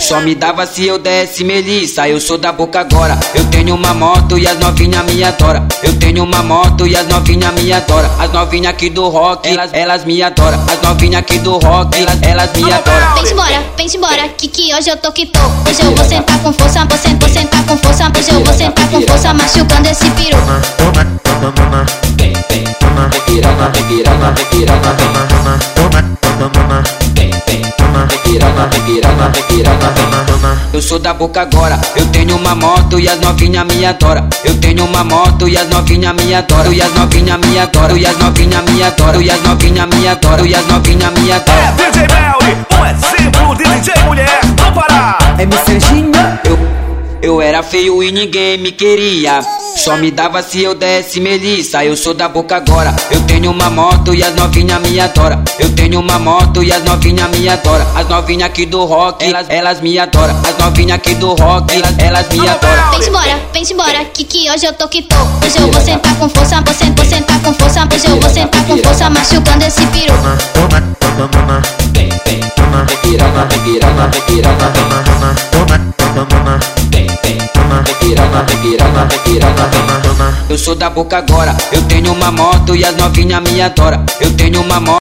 Só me dava se eu desse melissa, eu sou da boca agora. Eu tenho uma moto e as novinha me adora. Eu tenho uma moto e as novinha me adora. As novinha aqui do rock, elas, elas me adoram. As novinha aqui do rock, elas, elas me adoram. Vem embora, vem embora, que que hoje eu tô que tô. Hoje eu vou sentar com força, vou sentar, vou sentar com força. Hoje eu vou sentar com força, machucando esse piru. Vem, vem, vem piranha, vem piranha, vem piranha, vem. Vem, vem, vem piranha, piranha. Eu sou da boca agora, eu tenho uma moto e as novinha me adora. Eu tenho uma moto e as novinha me adora. E as novinha me adora, e as novinha me adora, e as novinha me adora, e as novinha me adora. É DJ Melly, um exemplo de DJ mulher, não parar. MC Anjinho, Eu, eu era feio e ninguém me queria. Só me dava se eu desse melissa. Eu sou da boca agora. Eu tenho uma moto e as novinha me adora. Eu tenho uma moto e as novinha me adora. As novinha aqui do rock, elas, elas me adoram. As novinha aqui do rock, elas, elas me adoram. Vem embora, vem embora, que que hoje eu tô que tô. Hoje eu vou sentar com força, vou sentar, vou sentar com força. Hoje eu vou sentar com força, machucando esse piru. Vem, vem, vem piranha, vem piranha, vem piranha, vem. Vem, vem, vem piranha, piranha, piranha. Eu sou da boca agora. Eu tenho uma moto e as novinha me adora. Eu tenho uma moto.